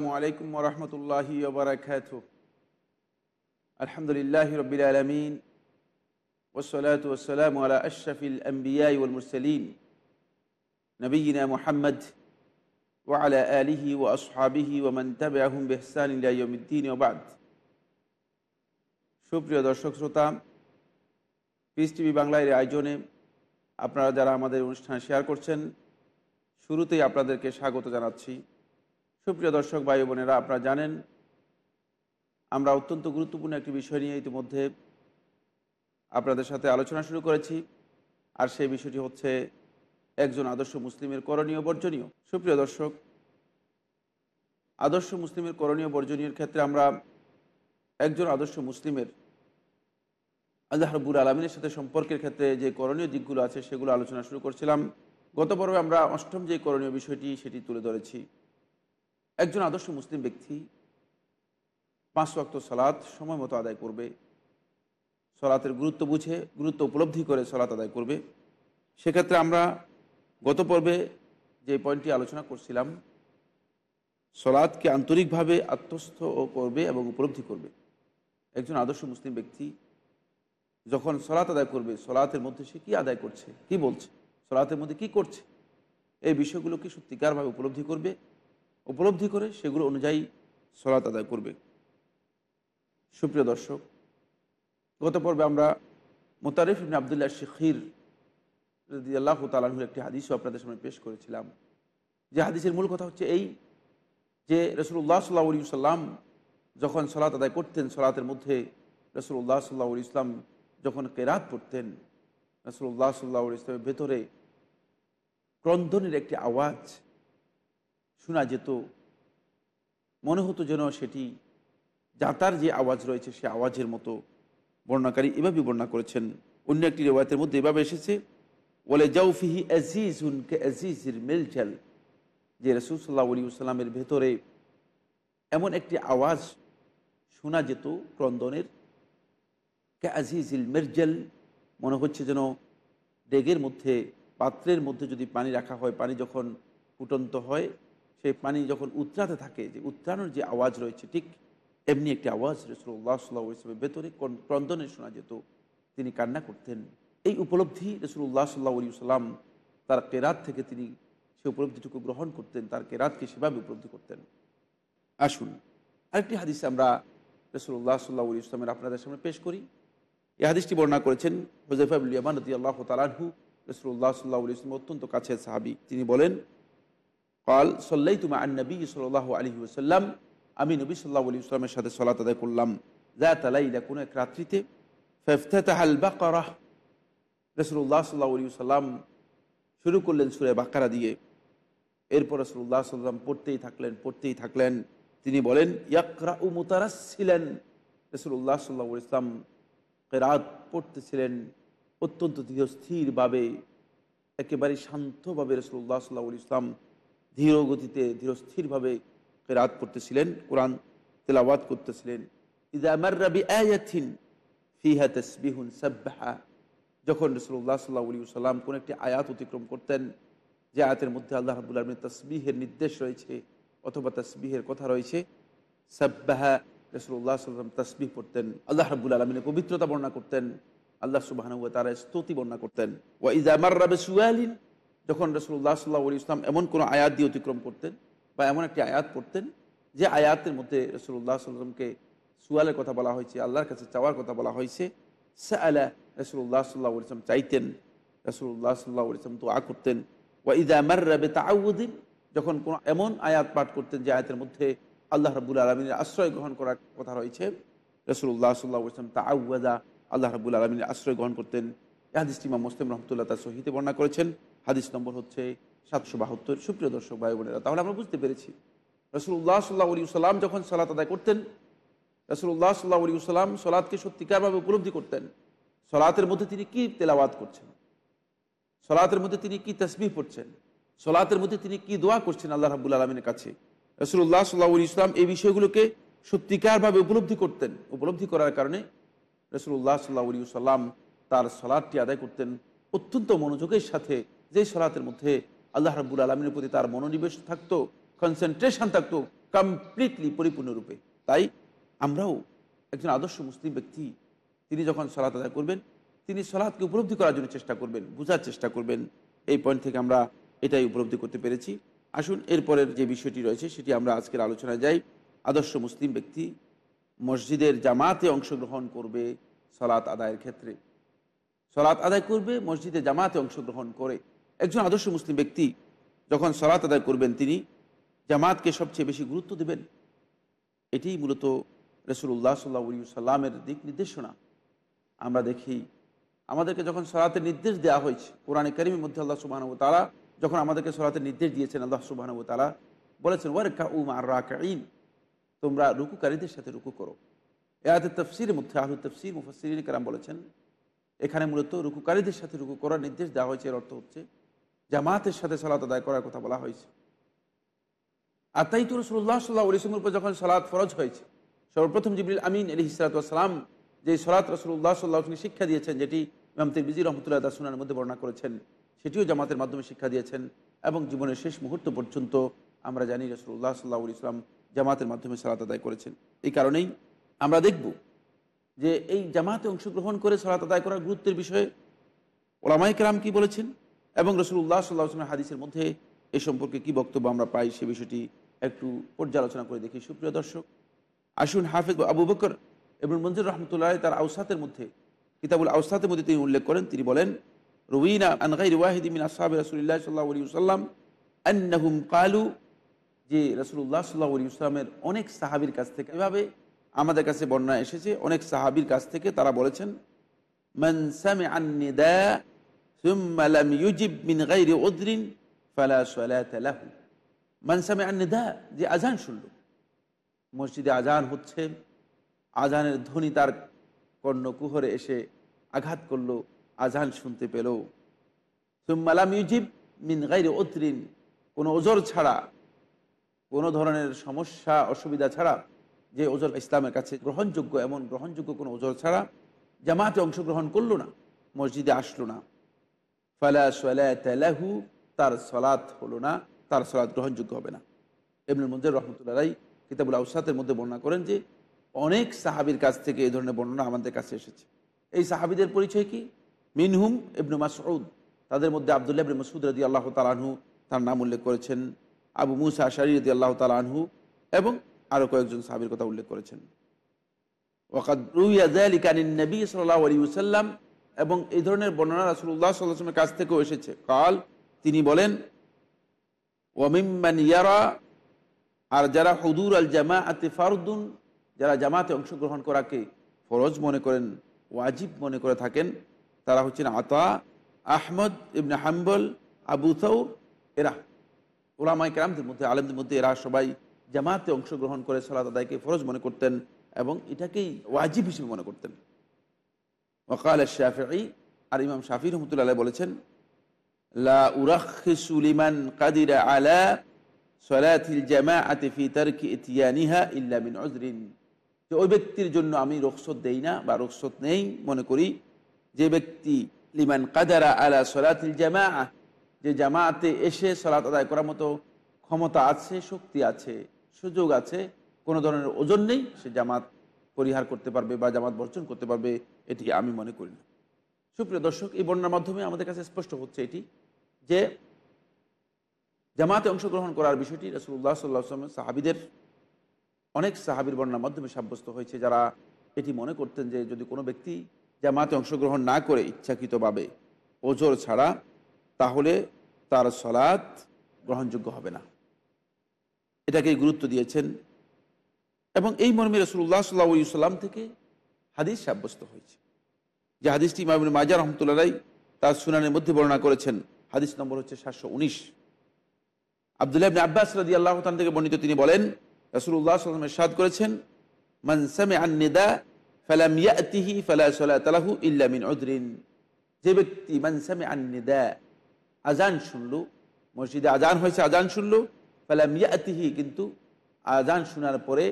আসসালামু আলাইকুম ওরহমতুল্লাহি ওবরাকাত আলহামদুলিল্লাহ রবিল আলমিন। ওসলাত ওসালাম আলা আশরফিল আম্বিয়াই ওল মুরসলিন। নবীনা মোহাম্মদ ওয়ালা আলিহি ও আসহাবিহি ওমান তাবে আহম বেহসান ওবাদ সুপ্রিয় দর্শক শ্রোতা পিস টিভি বাংলার আয়োজনে আপনারা যারা আমাদের অনুষ্ঠান শেয়ার করছেন, শুরুতেই আপনাদেরকে স্বাগত জানাচ্ছি। সুপ্রিয় দর্শক, ভাই বোনেরা, আপনারা জানেন, আমরা অত্যন্ত গুরুত্বপূর্ণ একটি বিষয় নিয়ে ইতিমধ্যে আপনাদের সাথে আলোচনা শুরু করেছি, আর সেই বিষয়টি হচ্ছে একজন আদর্শ মুসলিমের করণীয় বর্জনীয়। সুপ্রিয় দর্শক, আদর্শ মুসলিমের করণীয় বর্জনীয় ক্ষেত্রে আমরা একজন আদর্শ মুসলিমের আল্লাহ রব্বুর আলমিনের সাথে সম্পর্কের ক্ষেত্রে যে করণীয় দিকগুলো আছে সেগুলো আলোচনা শুরু করছিলাম। গত পর্বে আমরা অষ্টম যে করণীয় বিষয়টি, সেটি তুলে ধরেছি। একজন আদর্শ মুসলিম ব্যক্তি পাঁচ ওয়াক্ত সলাৎ সময় মতো আদায় করবে, সলাতের গুরুত্ব বুঝে, গুরুত্ব উপলব্ধি করে সলাৎ আদায় করবে। সেক্ষেত্রে আমরা গত পর্বে যে পয়েন্টটি আলোচনা করছিলাম সলাৎকে আন্তরিকভাবে আত্মস্থ করবে এবং উপলব্ধি করবে। একজন আদর্শ মুসলিম ব্যক্তি যখন সলাৎ আদায় করবে, সলাতের মধ্যে সে কী আদায় করছে, কি বলছে, সলাতের মধ্যে কি করছে, এই বিষয়গুলোকে সত্যিকারভাবে উপলব্ধি করবে উপলব্ধি করে সেগুলো অনুযায়ী সলাত আদায় করবে। সুপ্রিয় দর্শক, গত পর্বে আমরা মোতারিফ ইবিন আবদুল্লাহ শিখির আল্লাহ তালাহুর একটি হাদিসও আপনাদের সামনে পেশ করেছিলাম। যে হাদিসের মূল কথা হচ্ছে এই যে রসুল্লাহ সাল্লাহ আলী সাল্লাম যখন সলাত আদায় করতেন, সলাতের মধ্যে রসুল্লাহ সাল্লাহ ইসলাম যখন কেরাত পড়তেন রসুল্লাহ সাল্লাহ ইসলামের ভেতরে ক্রন্দনের একটি আওয়াজ শোনা যেত, মনে হতো যেন সেটি যাতার যে আওয়াজ রয়েছে, সে আওয়াজের মতো বর্ণাকারী এভাবে বর্ণনা করেছেন। অন্য একটি রেওয়ায়তের মধ্যে এভাবে এসেছে বলে জাউফিহি আজিজ উনকে আজিজির মেলঝাল যে রসুল সাল্লাহ আলী সাল্লামের ভেতরে এমন একটি আওয়াজ শোনা যেত ক্রন্দনের, কে আজিজিল মেরজাল? মনে হচ্ছে যেন ডেগের মধ্যে, পাত্রের মধ্যে যদি পানি রাখা হয়, পানি যখন ফুটন্ত হয় সেই পানি যখন উত্রাতে থাকে, যে উত্রানোর যে আওয়াজ রয়েছে, ঠিক এমনি একটি আওয়াজ রসুল্লাহ সাল্লাহ ইসলামের ভেতরে ক্রন্দনে শোনা যেত, তিনি কান্না করতেন। এই উপলব্ধি রসুল্লাহ সাল্লাহ আলী সাল্লাম তার কেরাত থেকে তিনি সে উপলব্ধিটুকু গ্রহণ করতেন, তার কেরাতকে সেভাবে উপলব্ধি করতেন। আসুন, আরেকটি হাদিসে আমরা রসুল্লাহ সাল্লাহ আলী ইসলামের আপনাদের সামনে পেশ করি। এই হাদিসটি বর্ণনা করেছেন হুজাইফাবুল ইয়ামান রদি আল্লাহ তালাহু রসুল্লাহ সাল্লাহ আলী ইসলাম অত্যন্ত কাছের সাহাবি। তিনি বলেন কাল সল্লাই তুমা আন নবী সাল্লাহ আলী ওসাল্লাম আমি নবী সাল্লাহ আলী ইসলামের সাথে সলাত আদায় করলাম। যা তালাইলা কোনো এক রাত্রিতে। ফেফতাহাল বাকারাহ রসুল্লাহ সাল্লাহ আলী সাল্লাম শুরু করলেন সুরে বাকারা দিয়ে। এরপর রসুল্লাহ সাল্লাম পড়তেই থাকলেন পড়তেই থাকলেন। তিনি বলেন ইয়াকরা উ মুতারাস ছিলেন রসুল্লাহ সাল্লাহ ইসলাম কেরাত পড়তেছিলেন অত্যন্ত ধীরস্থিরভাবে একেবারে শান্তভাবে রসুল্লাহ সাল্লাহ ইসলাম ধীর গতিতে ধীরস্থিরভাবে কেরাত পড়তেছিলেন, কোরআন তেলাওয়াত করতেছিলেন। যখন রসুল্লাহ সাল্লাহ আলী সাল্লাম কোন একটি আয়াত অতিক্রম করতেন, যে আয়াতের মধ্যে আল্লাহ রাবুল আলমীর তসবিহের নির্দেশ রয়েছে অথবা তসবিহের কথা রয়েছে সাব্বাহা রসুল্লাহ সাল্লাম তসবিহ পড়তেন। আল্লাহ রাবুল আলমিনের পবিত্রতা বর্ণনা করতেন। আল্লাহ সুবাহানুয়া তারা স্তুতি বর্ণনা করতেন। ওয়া ইজামার রাবে সুয়ালিন যখন রসুল্লাহ সাল্লাহ আলী ইসলাম এমন কোনো আয়াত দিয়ে অতিক্রম করতেন বা এমন একটি আয়াত পড়তেন, যে আয়াতের মধ্যে রসুল্লাহ সাল্লামকে সুয়ালের কথা বলা হয়েছে, আল্লাহর কাছে চাওয়ার কথা বলা হয়েছে সা আলা রসুল্লাহ সাল্লাহ ইসলাম চাইতেন রসুল্লাহ সাল্লাহ ইসলাম দোয়া করতেন। ওয়া ইদা মার্রাবে তাউদ্দিন যখন কোনো এমন আয়াত পাঠ করতেন যে আয়াতের মধ্যে আল্লাহ রাবুল আলমিনের আশ্রয় গ্রহণ করার কথা রয়েছে রসুল্লাহ সাল্লাহ ইসলাম তা আউ্বাদা আল্লাহ রাবুল আলমিনের আশ্রয় গ্রহণ করতেন। এই হাদিসটি ইমাম মুসলিম রহমতুল্লাহ তার সহিতে বর্ণনা করেছেন। হাদিস নম্বর হচ্ছে সাতশো বাহাত্তর। সুপ্রিয় দর্শক, ভাই বোনেরা, তাহলে আমরা বুঝতে পেরেছি। রসুল্লাহ সাল্লাহ আলী সাল্লাম যখন সালাত আদায় করতেন রসুল্লাহ সাল্লাহ আলী সাল্লাম সলাৎকে সত্যিকারভাবে উপলব্ধি করতেন। সলাতের মধ্যে তিনি কি তেলাওয়াত করছেন? সলাতের মধ্যে তিনি কি তসবিহ পড়ছেন? সলাতের মধ্যে তিনি কি দোয়া করছেন আল্লাহ রাবুল আলমিনের কাছে? রসুল্লাহ সাল্লাহ ইসলাম এই বিষয়গুলোকে সত্যিকারভাবে উপলব্ধি করতেন। উপলব্ধি করার কারণে রসুল্লাহ সাল্লাহ সাল্লাম তার সলাদটি আদায় করতেন। অত্যন্ত মনোযোগের সাথে যে সলাতের মধ্যে আল্লাহ রাবুল আলমিনের প্রতি তার মনোনিবেশ থাকতো কনসেন্ট্রেশন থাকতো কমপ্লিটলি পরিপূর্ণরূপে। তাই আমরাও একজন আদর্শ মুসলিম ব্যক্তি, তিনি যখন সলাত আদায় করবেন, তিনি সলাৎকে উপলব্ধি করার জন্য চেষ্টা করবেন, বোঝার চেষ্টা করবেন। এই পয়েন্ট থেকে আমরা এটাই উপলব্ধি করতে পেরেছি। আসুন, এরপরের যে বিষয়টি রয়েছে, সেটি আমরা আজকের আলোচনায় যাই। আদর্শ মুসলিম ব্যক্তি মসজিদের জামাতে অংশগ্রহণ করবে সলাৎ আদায়ের ক্ষেত্রে। সলাৎ আদায় করবে, মসজিদে জামাতে অংশগ্রহণ করে। একজন আদর্শ মুসলিম ব্যক্তি যখন সলাত আদায় করবেন তিনি, জামাতকে সবচেয়ে বেশি গুরুত্ব দেবেন। এটি মূলত রসুল্লাহ সাল্লা সাল্লামের দিক নির্দেশনা। আমরা দেখি, আমাদেরকে যখন সলাতের নির্দেশ দেওয়া হয়েছে, কোরআনে কারিমের মধ্যে আল্লাহ সুবাহানব তালা যখন আমাদেরকে সলাতের নির্দেশ দিয়েছেন, আল্লাহ সুবাহানব তালা বলেছেন ওয়ারেকা উম আর তোমরা রুকুকারীদের সাথে রুকু করো। এতে তফসির মধ্যে আহলু তফসির মুফসির কারাম বলেছেন, এখানে মূলত রুকুকারীদের সাথে রুকু করার নির্দেশ দেওয়া হয়েছে, এর অর্থ হচ্ছে জামাতের সাথে সালাত আদায় করার কথা বলা হয়েছে। আর তাই তো রসুল্লাহ সাল্লাহ ইসলামের উপর যখন সালাদ ফরজ হয়েছে, সর্বপ্রথম জিবরিল আমিন আলি হিসালাতাম যে সলাৎ রসুল্লাহ সাল্লাহ শিক্ষা দিয়েছেন, যেটি ইমাম তিরবিজি রহমতুল্লাহ দাসুনার মধ্যে বর্ণনা করেছেন, সেটিও জামাতের মাধ্যমে শিক্ষা দিয়েছেন এবং জীবনের শেষ মুহূর্ত পর্যন্ত আমরা জানি রসুল্লাহ সাল্লাহ ইসলাম জামাতের মাধ্যমে সালাত আদায় করেছেন। এই কারণেই আমরা দেখব যে এই জামাতে অংশগ্রহণ করে সালাত আদায় করার গুরুত্বের বিষয়ে ওলামাই কেরাম কি বলেছেন? এবং রসুল্লাহ সাল্লাহ আসলামের হাদিসের মধ্যে এ সম্পর্কে কি বক্তব্য আমরা পাই সে বিষয়টি একটু পর্যালোচনা করে দেখি। সুপ্রিয় দর্শক, আসুন হাফিজ আবু বকর এবং মঞ্জুর রহমতুল্লাহ তার আউসাতের মধ্যে, কিতাবুল আউসাতের মধ্যে তিনি উল্লেখ করেন। তিনি বলেন, রুইনা আনগাই ওয়াহিদিন আসাহাব রসুল্লাহ সাল্লাহ আলী সাল্লাম আন্নাহুম কালু, যে রসুল্লাহ সাল্লাহ আলী অনেক সাহাবির কাছ থেকে, এভাবে আমাদের কাছে বর্ণনা এসেছে, অনেক সাহাবির কাছ থেকে তারা বলেছেন মনসামে আন্নিদা মিন মনসামে যে আজান শুনল। মসজিদে আজান হচ্ছে আজানের ধ্বনি তার কর্ণকুহরে এসে আঘাত করল আজান শুনতে পেল। সুম্মালাম ইউজিব মিন গাইরে অত্রিন কোনো ওজোর ছাড়া, কোনো ধরনের সমস্যা, অসুবিধা ছাড়া, যে ওজোর ইসলামের কাছে গ্রহণযোগ্য, এমন গ্রহণযোগ্য কোনো ওজোর ছাড়া, জামাতে অংশগ্রহণ করল না, মসজিদে আসলো না। ফালা সালাহু তার সলাৎ হলো না, তার সলাৎ গ্রহণযোগ্য হবে না। এমনি মঞ্জুর রহমতুল্লাহ কিতাবুল আউসাতের মধ্যে বর্ণনা করেন যে, অনেক সাহাবির কাছ থেকে এই ধরনের বর্ণনা আমাদের কাছে এসেছে। এই সাহাবিদের পরিচয় কি? মিনহুম ইবনু মাসউদ। তাদের মধ্যে আবদুল্লাহ ইবনে মসুদ রদি আল্লাহ তালাহু তার নাম উল্লেখ করেছেন। আবু মুসা শারি রদি আল্লাহ তালাহু এবং আরও কয়েকজন সাহাবির কথা উল্লেখ করেছেন। ওয়াকাদ রুইয়া জালিকানিন নবী সাল্লাহ আলী সাল্লাম এবং এই ধরনের বর্ণনা রাসুল্লাহ সাল্লামের কাছ থেকেও এসেছে। কাল তিনি বলেন, ওয়ামিম্মান ইয়ারা, আর যারা হদুর আল জামা আতে ফারুদ্দুন যারা জামাতে অংশগ্রহণ করাকে ফরজ মনে করেন, ওয়াজিব মনে করে থাকেন, তারা হচ্ছেন আতা, আহমদ ইবনে হাম্বল, আবু এরা ওলামাই কেরামদের মধ্যে, আলমদের মধ্যে এরা সবাই জামাতে অংশগ্রহণ করে সালাদ আদায়কে ফরজ মনে করতেন এবং এটাকেই ওয়াজিব হিসেবে মনে করতেন। ওকাল শাফি আর ইমাম শাফি রহমতুল্লাহ বলেছেন, লা উরাখিসুলিমান কাদিরা আলা সলাথিল জামা আতিফি তারকি ইতিয়ানিহা ইল্লা অজরিন যে ওই ব্যক্তির জন্য আমি রকসত দেই না বা রকসত নেই, মনে করি, যে ব্যক্তি লিমান কাদারা আলা সলাতিল জামা যে জামাতে এসে সলাত আদায় করার মতো ক্ষমতা আছে, শক্তি আছে, সুযোগ আছে, কোনো ধরনের ওজন নেই, সে জামাত পরিহার করতে পারবে বা জামাত বর্জন করতে পারবে। এটি আমি মনে করি না। সুপ্রিয় দর্শক, এই বর্ণার মাধ্যমে আমাদের কাছে স্পষ্ট হচ্ছে এটি যে জামাতে অংশগ্রহণ করার বিষয়টি রসুল্লাহ সাল্লাহ সাহাবিদের, অনেক সাহাবির বর্ণার মাধ্যমে সাব্যস্ত হয়েছে, যারা এটি মনে করতেন যে যদি কোনো ব্যক্তি জামাতে অংশগ্রহণ না করে ইচ্ছাকৃতভাবে ওজোর ছাড়া, তাহলে তার সলাৎ গ্রহণযোগ্য হবে না। এটাকে গুরুত্ব দিয়েছেন। এবং এই মর্মে রসুল্লাহ সাল্লা সাল্লাম থেকে হাদিস সাব্যস্ত হয়েছে। যে হাদিসটি ইমামিন মাজা রহমতুল্লাহ তার সুনানের মধ্যে বর্ণনা করেছেন। হাদিস নম্বর হচ্ছে সাতশো উনিশ। আবদুল্লাহ আব্বাস রাজি আল্লাহ তান থেকে বর্ণিত তিনি বলেন রসুল্লাহ সাল্লাম এরশাদ করেছেন মানসামে আন্নেদা ফালাম ইয়াতিহি ফালা সালাতালাহু ইল্লা মিন উদরিন। যে ব্যক্তি মানসামে আন্নেদা আজান শুনল, মসজিদে আজান হয়েছে আজান শুনল, ফালাম ইয়াতিহি কিন্তু আজান শোনার পরে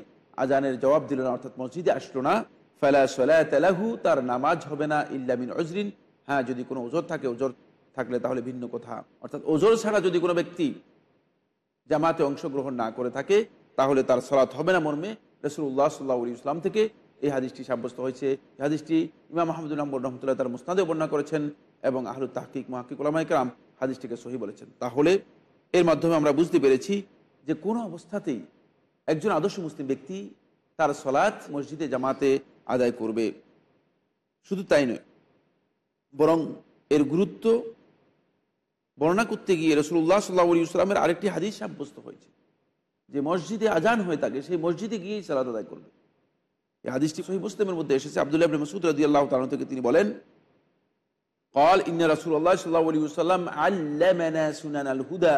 আজানের জবাব দিল না, অর্থাৎ মসজিদে আসলো না। ফালা তার নামাজ হবে না ইল্লা মিন উজরিন। হ্যাঁ যদি কোনো ওজোর থাকে, ওজোর থাকলে তাহলে ভিন্ন কথা। অর্থাৎ ওজোর ছাড়া যদি কোনো ব্যক্তি জামাতে অংশগ্রহণ না করে থাকে, তাহলে তার সলাৎ হবে না মর্মে। রসুল্লাহ সাল্লাহ ইসলাম থেকে এই হাদিসটি সাব্যস্ত হয়েছে। এই হাদিসটি ইমাম মাহমুদুল আহমদ রহমতুল্লাহ তার মুস্তাদে বর্ণনা করেছেন এবং আহলুল তাহকিক মাহকিক ওলামাইকরাম হাদিসটিকে সহি বলেছেন। তাহলে এর মাধ্যমে আমরা বুঝতে পেরেছি যে কোনো অবস্থাতেই একজন আদর্শ মুসলিম ব্যক্তি তার সলাৎ মসজিদে, জামাতে আদায় করবে। শুধু তাই নয়, বরং এর গুরুত্ব বর্ণনা করতে গিয়ে রসুল্লাহ সাল্লাহ ইসলামের আরেকটি হাদিস সাব্যস্ত হয়েছে যে মসজিদে আজান হয়ে থাকে, সেই মসজিদে গিয়েই সালাদ আদায় করবে। এই হাদিসটি সহি মধ্যে এসেছে। আবদুল্লাহ আবনে মসুদ রাজি আল্লাহ তালন থেকে তিনি বলেন কল ইন্না রাসুল্লাহ সাল্লাহ আলী সাল্লাম আল্লামানা সুনান আল হুদা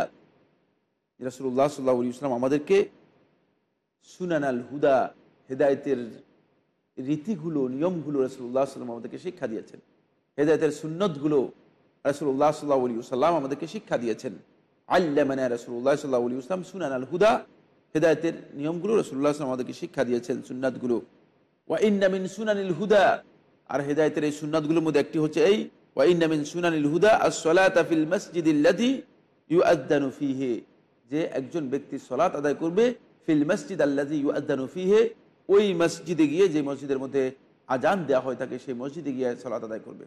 রাসুল্লাহ সাল্লাহ আলী আমাদেরকে সুনান আল হুদা, হেদায়তের রীতিগুলো, নিয়মগুলো রাসূলুল্লাহ সাল্লাল্লাহু আলাইহি আমাদেরকে শিক্ষা দিয়েছেন। হেদায়েতের সুন্নতগুলো রাসূলুল্লাহ সাল্লাল্লাহু আলাইহি ওয়াসাল্লাম আমাদেরকে শিক্ষা দিয়েছেন। আল্লামানা রাসূলুল্লাহ সাল্লাল্লাহু আলাইহি ওয়াসাল্লাম সুনান আল হুদা হেদায়েতের নিয়মগুলো রাসূলুল্লাহ সাল্লাল্লাহু আমাদেরকে শিক্ষা দিয়েছেন সুন্নাতগুলো। ওয়া ইন্না মিন সুনানিল হুদা, আর হেদায়েতের এই সুন্নাতগুলোর মধ্যে একটি হচ্ছে এই, ওয়া ইন্না মিন সুনানিল হুদা, আস-সালাতা ফিল ইউ ইউআদ্দানু ফীহি, যে একজন ব্যক্তি সলাত আদায় করবে, ফিল মসজিদ আল্লাযী ইউআদ্দানু ফীহি ওই মসজিদে গিয়ে যে মসজিদের মধ্যে আজান দেওয়া হয় থাকে সেই মসজিদে গিয়ে সলাত আদায় করবে।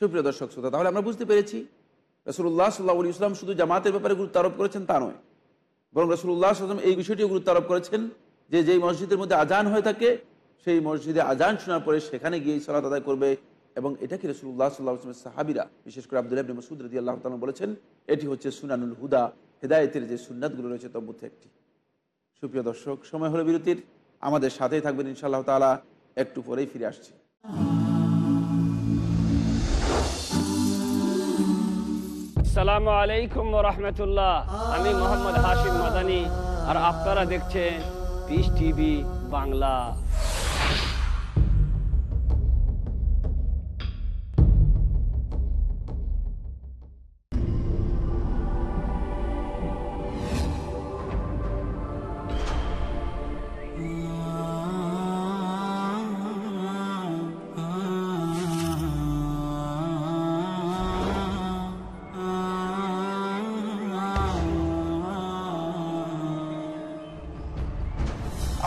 সুপ্রিয় দর্শক, শ্রোতা, তাহলে আমরা বুঝতে পেরেছি রসুল্লাহ সাল্লাহ আলী ইসলাম শুধু জামাতের ব্যাপারে গুরুত্ব আরোপ করেছেন তা নয়। বরং রসুল্লাহ সাল্লাম এই বিষয়টিও গুরুত্ব আরোপ করেছেন যে যেই মসজিদের মধ্যে আজান হয়ে থাকে, সেই মসজিদে আজান শোনার পরে সেখানে গিয়ে সলাত আদায় করবে এবং এটাকে রসুল্লাহ সাল্লাহ আসলামের সাহাবিরা, বিশেষ করে আব্দুল ইবনে মসুদ রদি আল্লাহ তালা বলেছেন, এটি হচ্ছে সুনানুল হুদা, হেদায়েতের যে সুন্নাতগুলো রয়েছে তার মধ্যে একটি। সুপ্রিয় দর্শক, সময় হলো বিরতির। আমাদের সাথেই থাকবেন, ইনশাআল্লাহ তালা একটু পরেই ফিরে আসছি। আসসালামু আলাইকুম রহমতুল্লাহ। আমি মোহাম্মদ হাশিম মাদানি, আর আপনারা দেখছেন পিস টিভি বাংলা।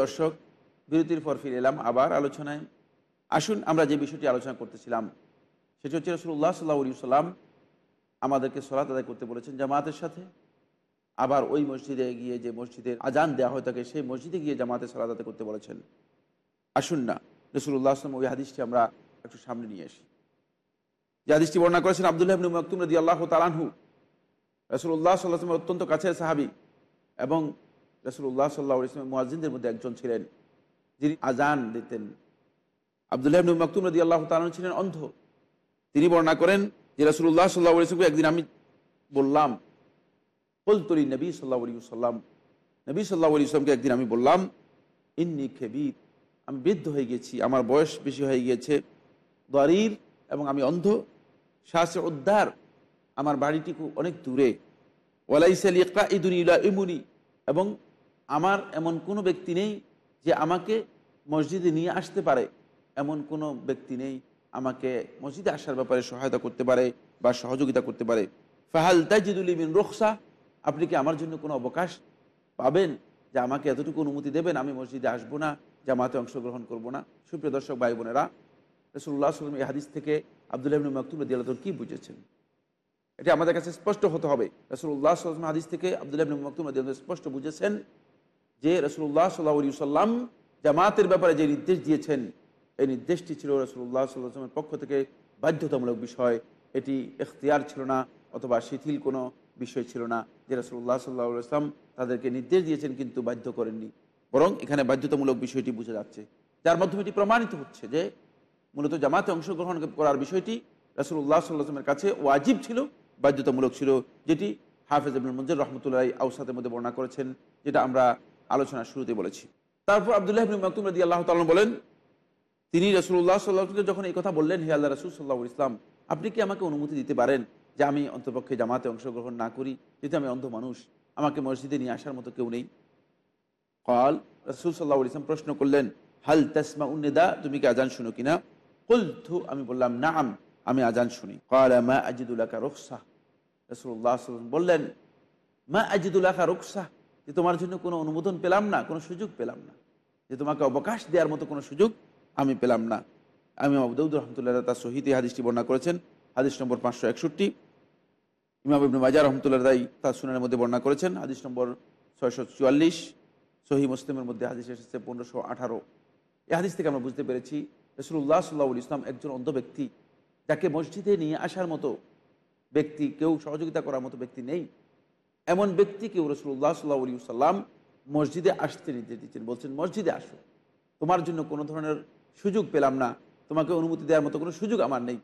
দর্শক, বিরতির পর ফিরে এলাম আবার আলোচনায়। আসুন, আমরা যে বিষয়টি আলোচনা করতেছিলাম, সেটি হচ্ছে রসুল্লাহ সাল্লাহ সাল্লাম আমাদেরকে সলাত আদায় করতে বলেছেন জামাতের সাথে। আবার ওই মসজিদে গিয়ে যে মসজিদের আজান দেওয়া হয় তাকে সেই মসজিদে গিয়ে জামাতে সলাত আদায় করতে বলেছেন। আসুন না রসুল্লাহ আসলাম ওই হাদিসটি আমরা একটু সামনে নিয়ে আসি। যে হাদিসটি বর্ণনা করেছেন আবদুল্লাহ মকতুম রদি আল্লাহ তালানহু রসুল্লাহ সাল্লাহামের অত্যন্ত কাছের সাহাবি এবং রসুল্লাহ সাল্লাহ ইসলামের মুয়াজিনদের মধ্যে একজন ছিলেন, যিনি আজান দিতেন। আবদুল্লাহ মকতুম রদি আল্লাহ তালান ছিলেন অন্ধ। তিনি বর্ণনা করেন যে রসুল্লাহ সাল্লাহ ইসলামকে একদিন আমি বললাম বলতলি নবী সাল্লাহ সাল্লাম নবী সাল্লাহ ইসলামকে একদিন আমি বললাম, ইন্নি খেবির, আমি বৃদ্ধ হয়ে গেছি, আমার বয়স বেশি হয়ে গিয়েছে, দরির এবং আমি অন্ধ। শ্বাসে উদ্ধার আমার বাড়িটিকু অনেক দূরে। ওয়ালাইসালি ইদুনিলা ইমুনি এবং আমার এমন কোনো ব্যক্তি নেই যে আমাকে মসজিদে নিয়ে আসতে পারে। এমন কোনো ব্যক্তি নেই আমাকে মসজিদে আসার ব্যাপারে সহায়তা করতে পারে বা সহযোগিতা করতে পারে। ফাহাল তাজিদুল ইমিন রোকসা আপনি কি আমার জন্য কোনো অবকাশ পাবেন যে আমাকে এতটুকু অনুমতি দেবেন? আমি মসজিদে আসব না, জামাতে অংশগ্রহণ করব না। সুপ্রিয় দর্শক, ভাই বোনেরা রসুল্লাহ সাল্লাম এই হাদিস থেকে আবদুল্লাহ ইবনু মাকতুম রদি আল্লাহ কী বুঝেছেন? এটা আমাদের কাছে স্পষ্ট হতে হবে। রসুল্লাহ সাল্লাম হাদিস থেকে আবদুল্লাহ ইবনু মাকতুম স্পষ্ট বুঝেছেন যে রসুল্লাহ সাল্লাহ সাল্লাম জামাতের ব্যাপারে যে নির্দেশ দিয়েছেন, এই নির্দেশটি ছিল রসুল্লাহ সাল্লামের পক্ষ থেকে বাধ্যতামূলক বিষয়। এটি এখতিয়ার ছিল না অথবা শিথিল কোনো বিষয় ছিল না যে রসুল্লাহ সাল্লাহ ইসলাম তাদেরকে নির্দেশ দিয়েছেন কিন্তু বাধ্য করেননি। বরং এখানে বাধ্যতামূলক বিষয়টি বোঝা যাচ্ছে। যার মাধ্যমে এটি প্রমাণিত হচ্ছে যে মূলত জামাতে অংশগ্রহণ করার বিষয়টি রসুল্লাহ সাল্লাহামের কাছে ও ওয়াজিব ছিল, বাধ্যতামূলক ছিল, যেটি হাফেজ আবুল মঞ্জুর রহমতুল্লাহ আউসাদের মধ্যে বর্ণনা করেছেন, যেটা আমরা আলোচনার শুরুতে বলেছি। তারপর আবদুল্লাহ মাকতুম রাদি আল্লাহ তালন বলেন, তিনি রসুল্লাহ সাল্লাহকে যখন এই কথা বললেন, হে আল্লাহ রসুল সাল্লাহ ইসলাম আপনি কি আমাকে অনুমতি দিতে পারেন যে আমি অন্তপক্ষে জামাতে অংশগ্রহণ না করি, যেহেতু আমি অন্ধ মানুষ, আমাকে মসজিদে নিয়ে আসার মতো কেউ নেই? কল রসুল সাল্লাহ ইসলাম প্রশ্ন করলেন, হাল তাসমা উন্নেদা তুমি কি আজান শুনো কিনা? কুলথু আমি বললাম নাম আমি আজান শুনি। কল মা আজিদুল্লাহ রুকসাহ রসুল্লাহ বললেন, মা আজিদুল্লাহ রুকসাহ যে তোমার জন্য কোনো অনুমোদন পেলাম না, কোনো সুযোগ পেলাম না। যে তোমাকে অবকাশ দেওয়ার মতো কোনো সুযোগ আমি পেলাম না। আমি আবদৌদ রহমতুল্লাহ তার সহিত হাদিসটি বর্ণনা করেছেন। হাদিস নম্বর পাঁচশো একষট্টি। ইমাম ইবনু মাজার রহমতুল্লাহ রাই তার সুনানের মধ্যে বর্ণনা করেছেন। হাদিস নম্বর ছয়শো চুয়াল্লিশ। সহি মুসলিমের মধ্যে হাদিস এসেছে পনেরোশো আঠারো। এই হাদিস থেকে আমরা বুঝতে পেরেছি রসুল্লাহ সাল্লাহ ইসলাম একজন অন্ধ ব্যক্তি, যাকে মসজিদে নিয়ে আসার মতো ব্যক্তি, কেউ সহযোগিতা করার মতো ব্যক্তি নেই। এমন ব্যক্তি কেউ রসুল্লাহ সাল্লাহ আলী সাল্লাম মসজিদে আসতে নির্দেশ দিচ্ছেন। বলছেন, মসজিদে আসো। তোমার জন্য কোনো ধরনের সুযোগ পেলাম না। তোমাকে অনুমতি দেওয়ার মতো কোনো সুযোগ আমার নেই।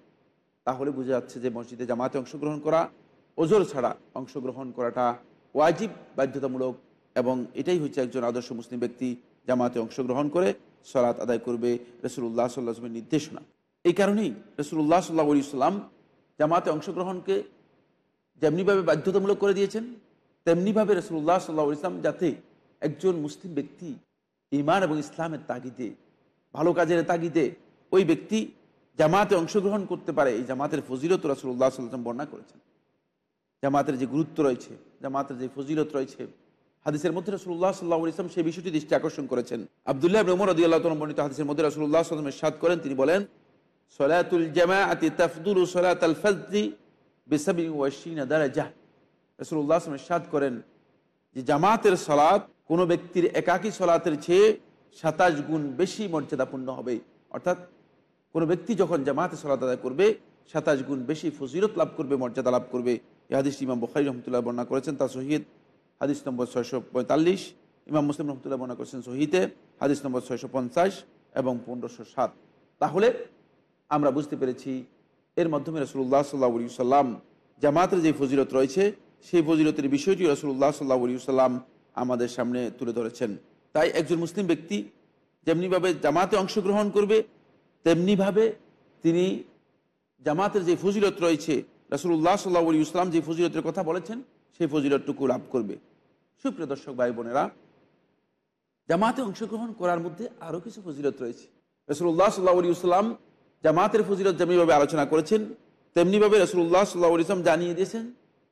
তাহলে বোঝা যাচ্ছে যে মসজিদে জামাতে অংশগ্রহণ করা, ওজোর ছাড়া অংশগ্রহণ করাটা ওয়াজিব, বাধ্যতামূলক এবং এটাই হচ্ছে একজন আদর্শ মুসলিম ব্যক্তি জামাতে অংশগ্রহণ করে সলাৎ আদায় করবে রসুল্লাহ সাল্লাহামের নির্দেশনা। এই কারণেই রসুল্লাহ সাল্লাহ সাল্লাম জামাতে অংশগ্রহণকে যেমনিভাবে বাধ্যতামূলক করে দিয়েছেন তেমনিভাবে রসুল্লাহ সাল্লাহ ইসলাম যাতে একজন মুসলিম ব্যক্তি ইমান এবং ইসলামের তাগিদে, ভালো কাজের তাগিদে ওই ব্যক্তি জামাতে অংশগ্রহণ করতে পারে, এই জামাতের ফজিলত রসুল্লাহ সাল্লাম বর্ণনা করেছেন। জামাতের যে গুরুত্ব রয়েছে, জামাতের যে ফজিলত রয়েছে, হাদিসের মধ্যে রসুল্লাহ সাল্লাহ ইসলাম সেই বিষয়টি দৃষ্টি আকর্ষণ করেছেন। আবদুল্লাহ রমর আদি আল্লাহ বর্ণিত হাদিসের মধ্যে রসুল্লাহ সাল্লাম সাদ করেন, তিনি বলেন, সলাতুল জামা আতি তাফদুল সলাত আল ফজদি বেসাবি ওয়াশিনা দারাজা রসুল্লাহ সাদ করেন যে জামাতের সলাৎ কোনো ব্যক্তির একাকী সলাতের চেয়ে সাতাশ গুণ বেশি মর্যাদাপূর্ণ হবে। অর্থাৎ কোনো ব্যক্তি যখন জামাতে সলাত আদায় করবে, সাতাশ গুণ বেশি ফজিরত লাভ করবে, মর্যাদা লাভ করবে। এই হাদিস ইমাম বখারি রহমতুল্লাহ বর্ণনা করেছেন তা শহীদ হাদিস নম্বর ছয়শো পঁয়তাল্লিশ, ইমাম মুসলিম রহমতুল্লাহ বর্ণনা করেছেন শহীদে হাদিস নম্বর ছয়শো পঞ্চাশ এবং পনেরোশো সাত তাহলে আমরা বুঝতে পেরেছি, এর মাধ্যমে রসুল্লাহ সাল্লাহ সাল্লাম জামাতের যে ফজিলত রয়েছে সেই ফজিলতের বিষয়টি রসুল্লাহ সাল্লাহ সাল্লাম আমাদের সামনে তুলে ধরেছেন। তাই একজন মুসলিম ব্যক্তি যেমনিভাবে জামাতে অংশগ্রহণ করবে, তেমনিভাবে তিনি জামাতের যে ফজিলত রয়েছে রসুল্লাহ সাল্লাহ আলী ইসলাম যে ফজিলতের কথা বলেছেন, সেই ফজিলতটুকু লাভ করবে। সুপ্রিয় দর্শক, ভাই বোনেরা, জামাতে অংশগ্রহণ করার মধ্যে আরও কিছু ফজিলত রয়েছে। রসুল্লাহ সাল্লাহ আলী ইসলাম জামাতের ফজিলত যেমনিভাবে আলোচনা করেছেন, তেমনিভাবে রসুল্লাহ সাল্লাহ আলী ইসলাম জানিয়ে দিয়েছেন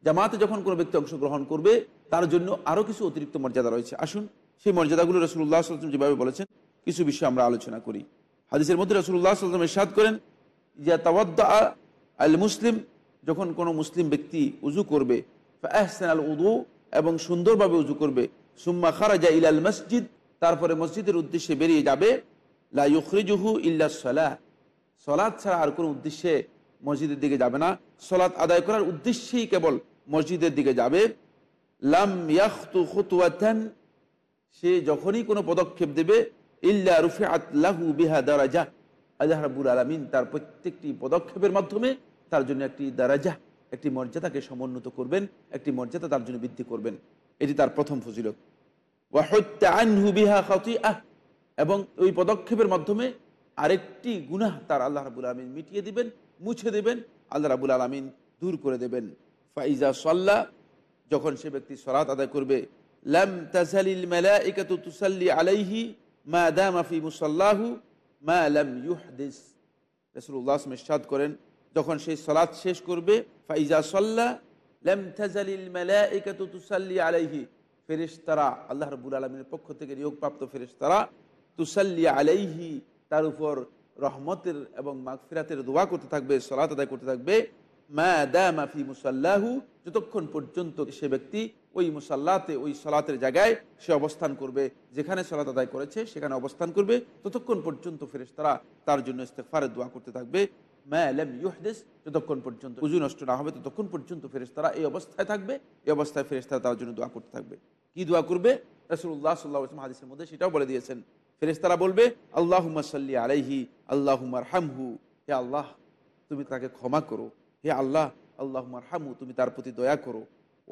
জামাতে যখন কোনো ব্যক্তি অংশগ্রহণ করবে, তার জন্য আরও কিছু অতিরিক্ত মর্যাদা রয়েছে। আসুন, সেই মর্যাদাগুলো রসুল্লাহ সাল্লাম যেভাবে বলেছেন, কিছু বিষয় আমরা আলোচনা করি। হাদিসের মধ্যে রসুল্লাহ সাল্লাম ইরশাদ করেন যে তাওয়াদ্দা আল মুসলিম যখন কোনো মুসলিম ব্যক্তি উজু করবে আহসান আল উদু এবং সুন্দরভাবে উজু করবে, সুম্মা খারাজা ইলাল মসজিদ তারপরে মসজিদের উদ্দেশ্যে বেরিয়ে যাবে, লা ইল্লা সলাহ সলাদ ছাড়া আর কোনো উদ্দেশ্যে মসজিদের দিকে যাবে না। সলাৎ আদায় করার উদ্দেশ্যেই কেবল মসজিদের দিকে যাবে। লাম ইয়াখতু সে যখনই কোনো পদক্ষেপ দেবে, ইল্লা রুফে আতলাহু বিহা দারাজা। আল্লাহ রাবুল আলমিন তার প্রত্যেকটি পদক্ষেপের মাধ্যমে তার জন্য একটি দারাজা, একটি মর্যাদাকে সমুন্নত করবেন, একটি মর্যাদা তার জন্য বৃদ্ধি করবেন। এটি তার প্রথম ফজিলত। আনহু বিহা খাতিআহ, এবং ওই পদক্ষেপের মাধ্যমে আরেকটি গুনাহ তার আল্লাহ রাবুল আলমিন মিটিয়ে দিবেন, মুছে দেবেন, আল্লাহ রাবুল আলমিন দূর করে দেবেন। ফাইজা সাল্লাহ যখন সে ব্যক্তি সলাত আদায় করবে, লাম তাজালিল মালাইকাতু তুসাল্লি আলাইহি মা দামা ফি মুসাল্লাহু মা লাম ইউহদিস। রাসূলুল্লাহ ইরশাদ করেন, যখন সেই সলাত শেষ করবে, ফাইজা সাল্লা, লাম তাজালিল মালাইকাতু তুসাল্লি আলাইহি, ফেরেশতারা, আল্লাহ রাব্বুল আলামিনের পক্ষ থেকে নিয়োগপ্রাপ্ত ফেরেশতারা, তুসাল্লি আলাইহি, তার উপর রহমতের এবং মাগফিরাতের দোয়া করতে থাকবে, সলাত আদায় করতে থাকবে মা দামা ফি মুসাল্লাহু, যতক্ষণ পর্যন্ত সে ব্যক্তি ওই মুসাল্লাতে, ওই সলাতের জায়গায় সে অবস্থান করবে, যেখানে সলাত আদায় করেছে, সেখানে অবস্থান করবে, ততক্ষণ পর্যন্ত ফেরেশতারা তার জন্য ইস্তেফারের দোয়া করতে থাকবে। মা লাম ইউহদিস, যতক্ষণ পর্যন্ত উজু নষ্ট না হবে, ততক্ষণ পর্যন্ত ফেরেশতারা এই অবস্থায় থাকবে, এই অবস্থায় ফেরেশতারা তার জন্য দোয়া করতে থাকবে। কি দোয়া করবে? রাসূলুল্লাহ সাল্লাল্লাহু আলাইহি হাদিসের মধ্যে সেটাও বলে দিয়েছেন। ফেরেশতারা বলবে, আল্লাহুম্মা সাল্লি আলাইহি, আল্লাহুম্মা আরহামহু। হে আল্লাহ, তুমি তাকে ক্ষমা করো। হে আল্লাহ আল্লাহ হামু তুমি তার প্রতি দয়া করো।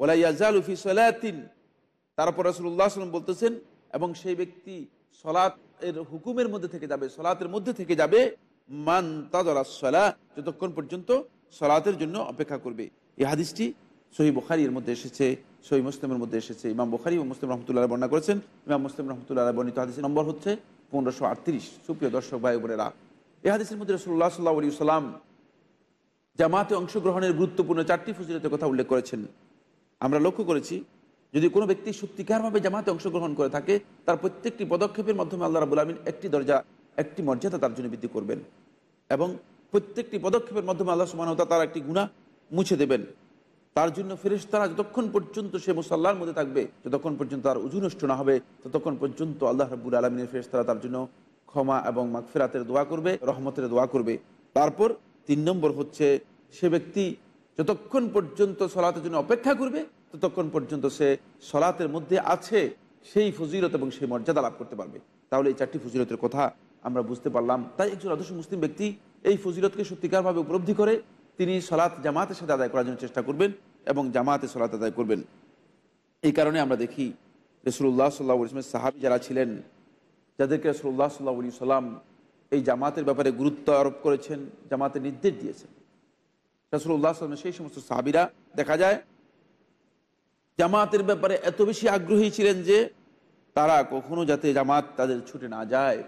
ওলাইয়াজালুফি সলাতিন। তারপর রসুল্লাহ সাল্লাম বলতেছেন, এবং সেই ব্যক্তি সলাৎ এর হুকুমের মধ্যে থেকে যাবে, সলাতের মধ্যে থেকে যাবে, মান তাজলা যতক্ষণ পর্যন্ত সলাতের জন্য অপেক্ষা করবে। এই হাদিসটি সহি বুখারি এর মধ্যে এসেছে সহি মুসলিমের মধ্যে এসেছে। ইমাম বুখারি ও মুসলিম রহমতুল্লাহ বর্ণনা করেছেন। ইমাম মুসলিম রহমতুল্লাহ বর্ণিত হাদিসের নম্বর হচ্ছে পনেরোশো আটত্রিশ। সুপ্রিয় দর্শক, ভাই বোনেরা, এই হাদিসের মধ্যে রসুল্লাহ সাল্লাহ সাল্লাম জামাতে অংশগ্রহণের গুরুত্বপূর্ণ চারটি ফজিলতের কথা উল্লেখ করেছেন। আমরা লক্ষ্য করেছি, যদি কোনো ব্যক্তি সত্যিকারভাবে জামাতে অংশগ্রহণ করে থাকে, তার প্রত্যেকটি পদক্ষেপের মাধ্যমে আল্লাহ রাবুল আলমিন একটি দরজা, একটি মর্যাদা তার জন্য বৃদ্ধি করবেন এবং প্রত্যেকটি পদক্ষেপের মাধ্যমে আল্লাহ সুমানতা তার একটি গুণা মুছে দেবেন। তার জন্য ফেরেস তারা যতক্ষণ পর্যন্ত সে মুসাল্লার মধ্যে থাকবে, যতক্ষণ পর্যন্ত তার উজু নষ্ট না হবে, ততক্ষণ পর্যন্ত আল্লাহ রাবুল আলমিনের ফেরেস তারা তার জন্য ক্ষমা এবং মাগফেরাতের দোয়া করবে, রহমতের দোয়া করবে। তারপর তিন নম্বর হচ্ছে সে ব্যক্তি যতক্ষণ পর্যন্ত সলাতের জন্য অপেক্ষা করবে, ততক্ষণ পর্যন্ত সে সলাতের মধ্যে আছে সেই ফজিলত এবং সেই মর্যাদা লাভ করতে পারবে। তাহলে এই চারটি ফজিলতের কথা আমরা বুঝতে পারলাম। তাই একজন আদর্শ মুসলিম ব্যক্তি এই ফজিলতকে সত্যিকারভাবে উপলব্ধি করে তিনি সলাৎ জামাতের সাথে আদায় করার জন্য চেষ্টা করবেন এবং জামাতে সলাৎ আদায় করবেন। এই কারণে আমরা দেখি রসুল্লাহ সাল্লাহ ইসলামের সাহাবি যারা ছিলেন, যাদেরকে রসুল্লাহ সাল্লাহ সাল্লাম এই জামাতের ব্যাপারে গুরুত্ব আরোপ করেছেন জামাতের নির্দেশ দিয়েছেন। রসুল্লাহ সাল্লামের সেই সমস্ত সাহাবিরা, দেখা যায়, জামাতের ব্যাপারে এত বেশি আগ্রহী ছিলেন যে তারা কখনো যাতে জামাত তাদের ছুটে না যায়,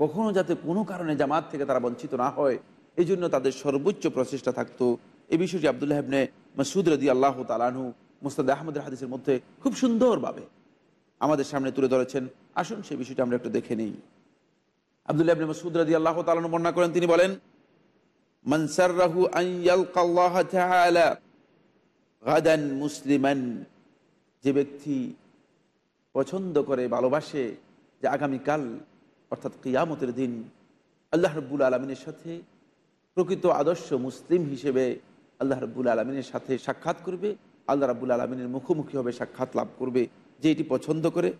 কখনো যাতে কোনো কারণে জামাত থেকে তারা বঞ্চিত না হয় এই জন্য তাদের সর্বোচ্চ প্রচেষ্টা থাকতো। এই বিষয়টি আবদুল্লাহ হেবনে মসুদ রদি আল্লাহ তালানহু মুস্তাদ আহমদের হাদিসের মধ্যে খুব সুন্দরভাবে আমাদের সামনে তুলে ধরেছেন। আসুন সেই বিষয়টা আমরা একটু দেখে নিই। আবদুল্লাহ ইবনে মাসউদ রাদিয়াল্লাহু তাআলা বর্ণনা করেন, তিনি বলেন মান ইয়ালকাল্লাহ তাআলা গাদান মুসলিমান, যে ব্যক্তি পছন্দ করে, ভালোবাসে যে আগামীকাল, অর্থাৎ কিয়ামতের দিন, আল্লাহ রব্বুল আলমিনের সাথে প্রকৃত আদর্শ মুসলিম হিসেবে আল্লাহ রব্বুল আলমিনের সাথে সাক্ষাৎ করবে, আল্লাহ রাবুল আলমিনের মুখোমুখি হবে, সাক্ষাৎ লাভ করবে, যে এটি পছন্দ করে।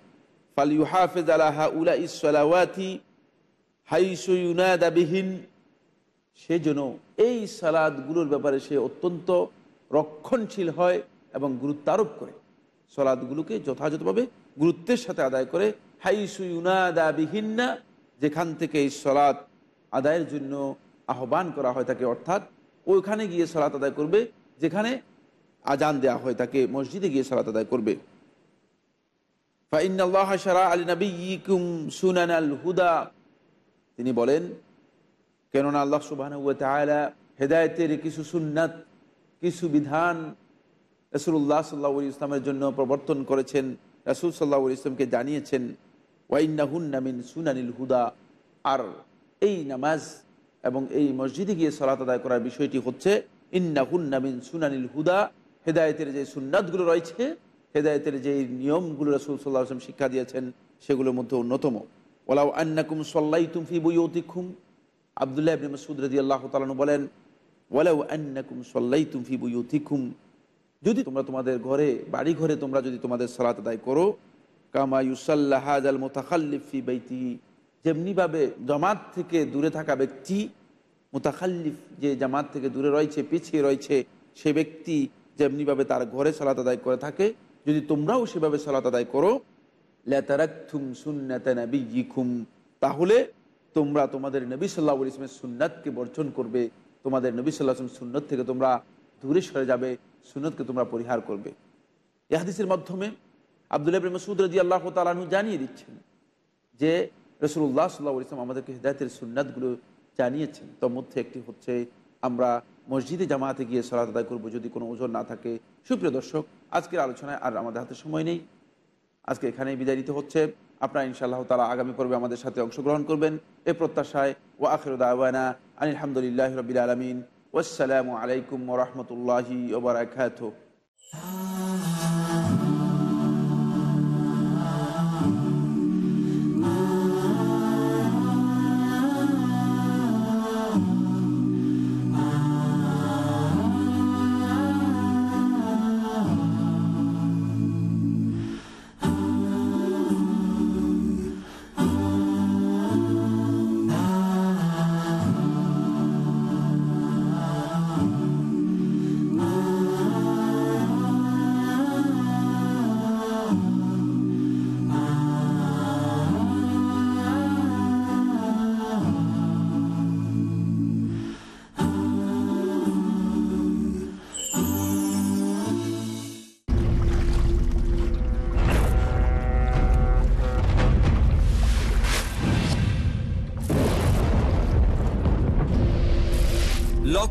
ফালিউ হাফেজ আলাহা উলা ইসালাওয়াতি হাইসুনাদাবিহীন সে যেন এই সালাদগুলোর ব্যাপারে সে অত্যন্ত রক্ষণশীল হয় এবং গুরুত্ব আরোপ করে। সলাদগুলোকে যথাযথভাবে গুরুত্বের সাথে আদায় করে। হাইসুনাদাবিহীনা যেখান থেকে এই সলাদ আদায়ের জন্য আহ্বান করা হয় তাকে, অর্থাৎ ওইখানে গিয়ে সলাত আদায় করবে, যেখানে আজান দেয়া হয় তাকে, মসজিদে গিয়ে সলাত আদায় করবে। ফাইন আল্লাহ সারা আলী নবী সুনান আল হুদা। তিনি বলেন কেননা আল্লাহ সুবাহ হেদায়তের কিছু সুন্নাত, কিছু বিধান রসুল্লাহ সাল্লাহ ইসলামের জন্য প্রবর্তন করেছেন, রসুল সাল্লাহ ইসলামকে জানিয়েছেন ওয়াইনাহুন নামিন সুনানিল হুদা আর এই নামাজ এবং এই মসজিদে গিয়ে সলাত আদায় করার বিষয়টি হচ্ছে ইন্নাহুন নামিন সুনানিল হুদা হেদায়তের যে সুন্নাতগুলো রয়েছে, হেদায়তের যে নিয়মগুলো রসুল সাল্লাহ আসলাম শিক্ষা দিয়েছেন, সেগুলোর মধ্যে অন্যতম। ওলাউ আন্নাকুম সাল্লাই তুমফি বইয়তিকুম আবদুল্লাহ ইবনে মাসুদ রাজি আল্লাহ তালানু বলেন, ওয়ালাউ আন্নাকুম সাল্লাই তুমফি বইয়তিকুম যদি তোমরা তোমাদের ঘরে বাড়ি ঘরে তোমরা যদি তোমাদের সালাত আদায় করো, কামা ইউসাল্লাহ আল মোতাখাল্লিফি বাইতি যেমনিভাবে জামাত থেকে দূরে থাকা ব্যক্তি, মোতাখাল্লিফ যে জামাত থেকে দূরে রয়েছে, পিছিয়ে রয়েছে, সে ব্যক্তি যেমনিভাবে তার ঘরে সালাত আদায় করে থাকে, যদি তোমরাও সেভাবে সালাত আদায় করো লেতারাকুম সুন্নাতানবিকুম তাহলে তোমরা তোমাদের নবী সাল্লাহ ইসলামের সুন্নাতকে বর্জন করবে। তোমাদের নবী সাল্লাহ আসলাম সুন্নত থেকে তোমরা দূরে সরে যাবে, সুন্নতকে তোমরা পরিহার করবে। এ হাদিসের মাধ্যমে আবদুল্লাহ মাসউদ রাজি আল্লাহ তালাহু জানিয়ে দিচ্ছেন যে রসুল্লাহ সাল্লাহ ইসলাম আমাদেরকে হৃদায়তের সুন্নাতগুলো জানিয়েছেন। তার মধ্যে একটি হচ্ছে, আমরা মসজিদে জামাতে গিয়ে সলাত আদায় করব যদি কোনো ওজন না থাকে। সুপ্রিয় দর্শক, আজকের আলোচনায় আর আমাদের হাতে সময় নেই। আজকে এখানেই বিদায় নিতে হচ্ছে। আপনারা ইনশাআল্লাহ তারা আগামী পর্বে আমাদের সাথে অংশগ্রহণ করবেন। এ প্রত্যাশায় ও আখির দাওয়ানা আলহামদুলিল্লাহ রবিল আলমিন। ওসালামু আলাইকুম ওরহমতুল্লাহি ওবরাকাত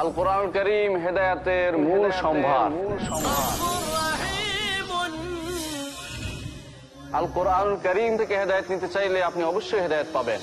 আল কোরআন করিম হেদায়াতের মূল সম্ভার। আল কোরআন করিম থেকে হেদায়ত নিতে চাইলে আপনি অবশ্যই হেদায়ত পাবেন।